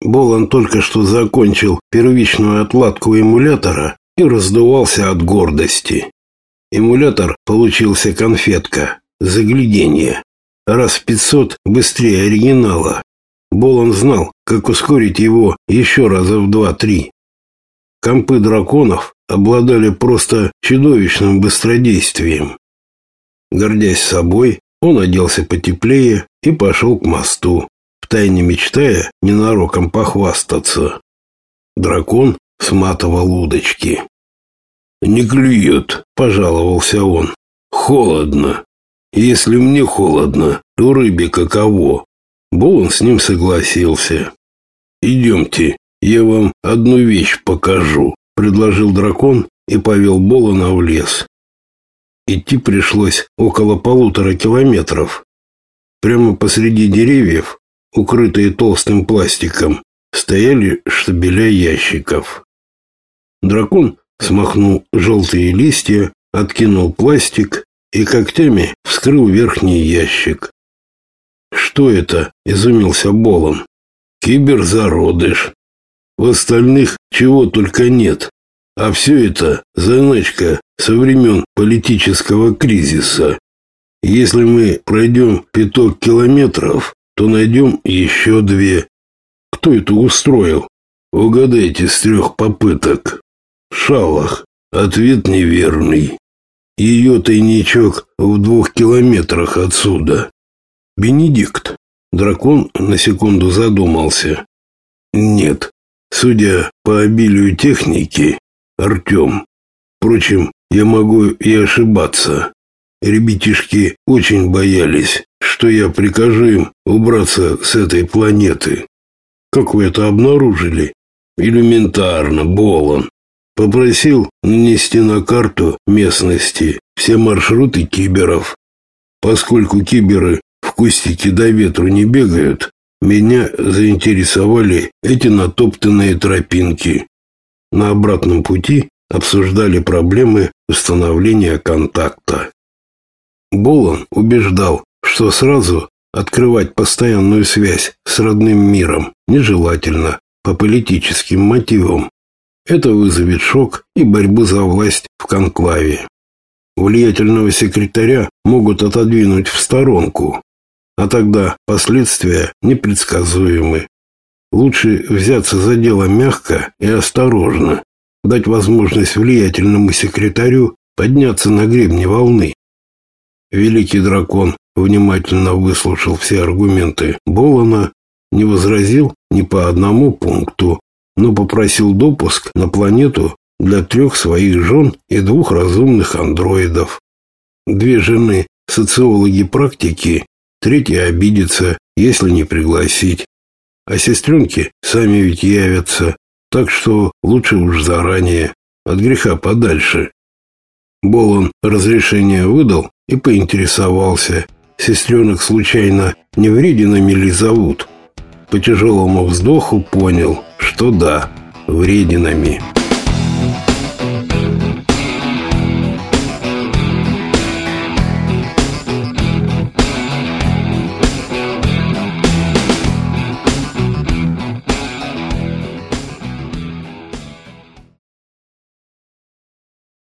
Болон только что закончил первичную отладку эмулятора и раздувался от гордости. Эмулятор получился конфетка, загляденье, раз в пятьсот быстрее оригинала. Болон знал, как ускорить его еще раза в два-три. Компы драконов обладали просто чудовищным быстродействием. Гордясь собой, он оделся потеплее и пошел к мосту, втайне мечтая ненароком похвастаться. Дракон сматывал удочки. «Не клюет», — пожаловался он. «Холодно. Если мне холодно, то рыбе каково?» Болон с ним согласился. «Идемте, я вам одну вещь покажу», — предложил дракон и повел Болона в лес. Идти пришлось около полутора километров. Прямо посреди деревьев, укрытые толстым пластиком, стояли штабеля ящиков. Дракон смахнул желтые листья, откинул пластик и когтями вскрыл верхний ящик. «Что это?» – изумился Болон. «Киберзародыш. В остальных чего только нет. А все это заначка со времен политического кризиса. Если мы пройдем пяток километров, то найдем еще две. Кто это устроил? Угадайте с трех попыток. Шалах. Ответ неверный. Ее тайничок в двух километрах отсюда. Бенедикт. Дракон на секунду задумался. Нет. Судя по обилию техники, Артем. Впрочем, я могу и ошибаться. Ребятишки очень боялись, что я прикажу им убраться с этой планеты. Как вы это обнаружили? Элементарно, Болон. Попросил нанести на карту местности все маршруты киберов. Поскольку киберы в кустике до ветру не бегают, меня заинтересовали эти натоптанные тропинки. На обратном пути обсуждали проблемы установления контакта. Болон убеждал, что сразу открывать постоянную связь с родным миром нежелательно по политическим мотивам. Это вызовет шок и борьбу за власть в конклаве. Влиятельного секретаря могут отодвинуть в сторонку, а тогда последствия непредсказуемы. Лучше взяться за дело мягко и осторожно, дать возможность влиятельному секретарю подняться на гребне волны. Великий дракон внимательно выслушал все аргументы Болона, не возразил ни по одному пункту, но попросил допуск на планету для трех своих жен и двух разумных андроидов. Две жены – социологи практики, третья обидится, если не пригласить а сестренки сами ведь явятся, так что лучше уж заранее, от греха подальше. Болон разрешение выдал и поинтересовался, сестренок случайно не врединами ли зовут. По тяжелому вздоху понял, что да, врединами.